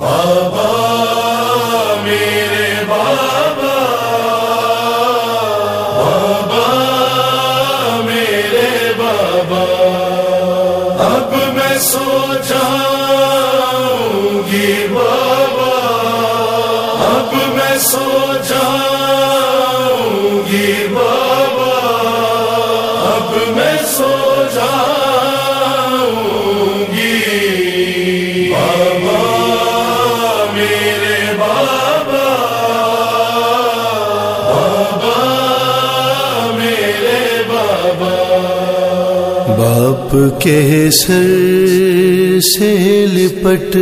بابا، میرے بابا بابا، میرے بابا، اب میں سو جاؤں گی بابا، اب میں سو جاؤں گی باپ کے سر سے لپٹ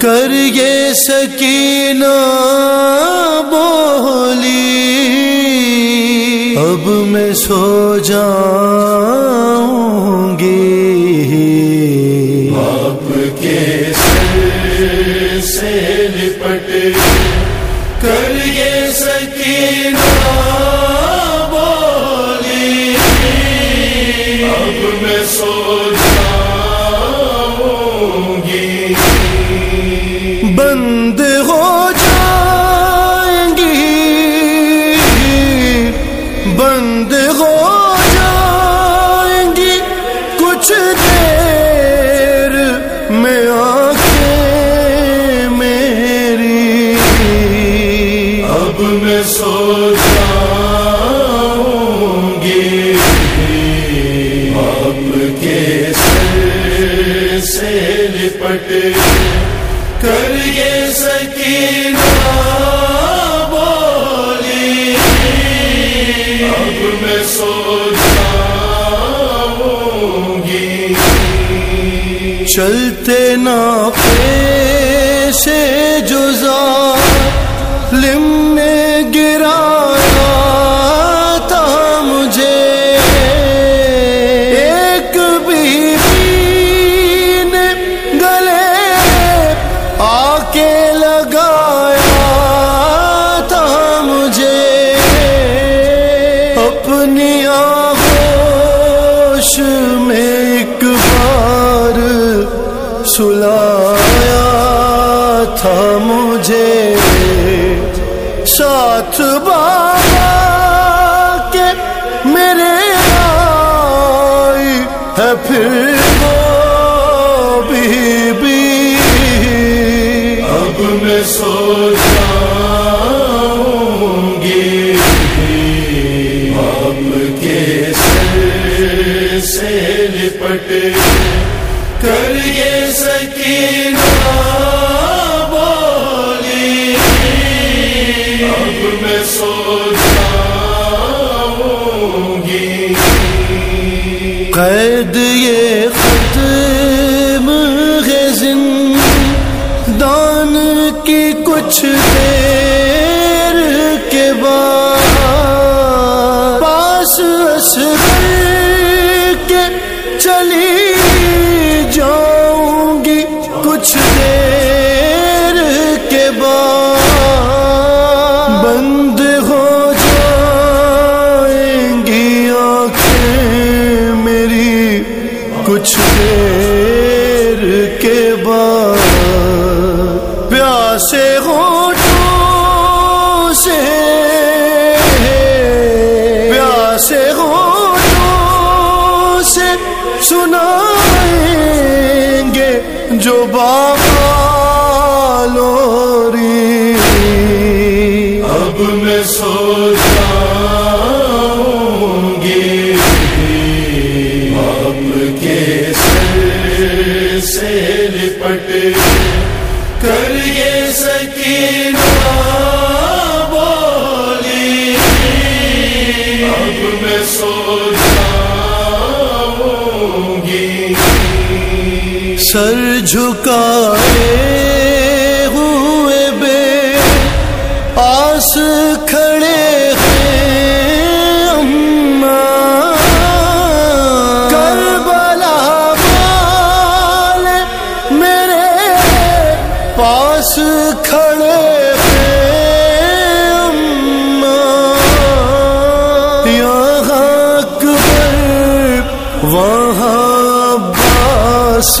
کر یہ سکینہ بولی۔ اب میں سو جاؤں گی۔ آپ کے سر سے لپٹ میں سو جاؤں گی۔ آپ کے سر سے لپٹ کر یہ سکینہ بولی۔ اب میں سو جاؤں گی۔ چلتے نا سے جو ظالم نے گرایا تھا مجھے۔ ایک بیوی نے گلے آ کے لگایا تھا مجھے۔ اپنی آغوش میں ایک بار سلایا بی بی اب میں سو جاؤں گی آپ کے سر سے لپٹ کر یہ سکینہ بولی اب میں سو جاؤں گی قید کچھ دیر کے بعد پاس سنائیں گے جو بابا لوری اب میں سو جاؤں گی کے سر سے لپٹ کر یہ سکینہ سر جھکائے ہوئے بے آس کھڑے ہیں اماں کربلا میرے پاس کھڑے ہیں اماں یہاں اکبر، وہاں باس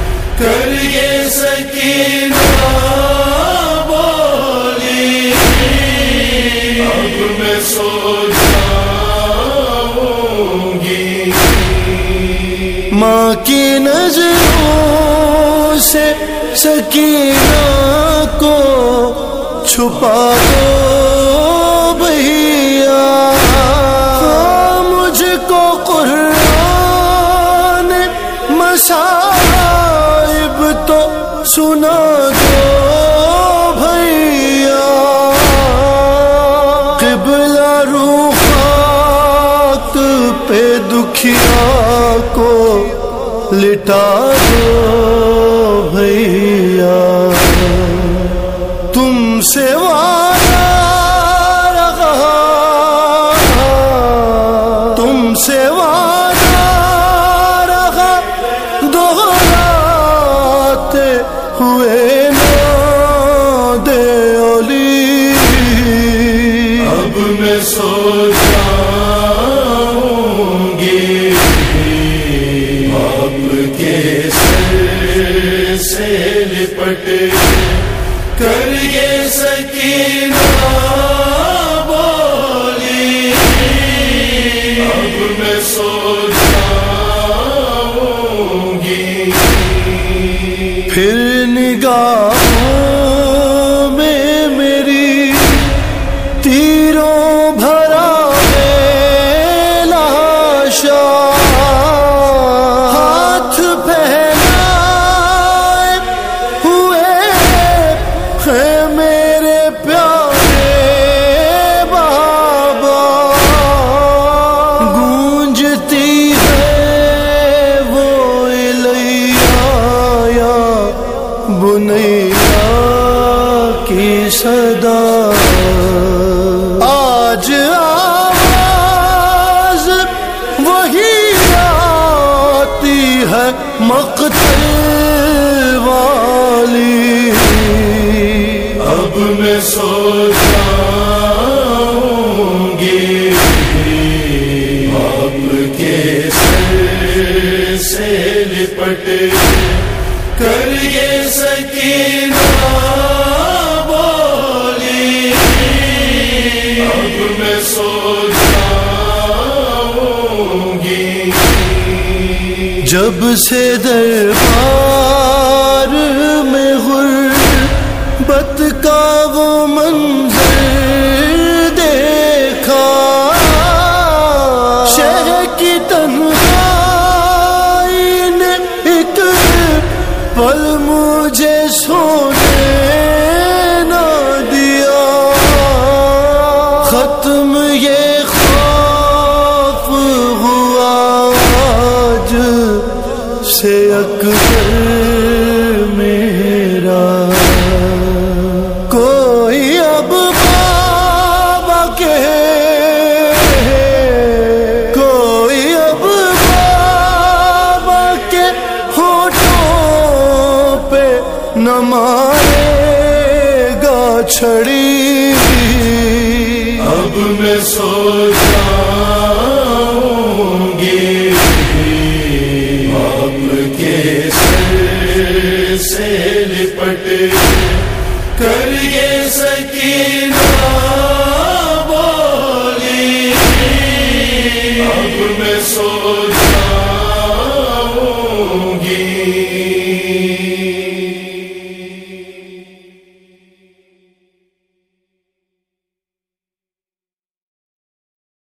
کر یہ بولی۔ اب میں سو جاؤں گی ماں کی نظروں سے سکینہ کو چھپا دو۔ سنا دو بھیا۔ قبلہ روحات پہ دکھیا کو لٹا لپٹ کر یہ سکینہ بولی۔ اب میں سو جاؤں گی۔ پھر نگاہوں کی صدا۔ آج آواز وہی آتی ہے مقتل والی۔ اب میں سو جاؤں گی اب کے سر سے لپٹ کر یہ سکینہ بولی۔ اب میں سو جاؤں گی جب سے دربار میں غربت کا وہ منظر پل مجھے سونے نہ دیا۔ ختم یہ خوف ہوا آج سے اکبر گا چھڑی اب میں سو جاؤں گی اب کے سر سے لپٹ کر یہ سکین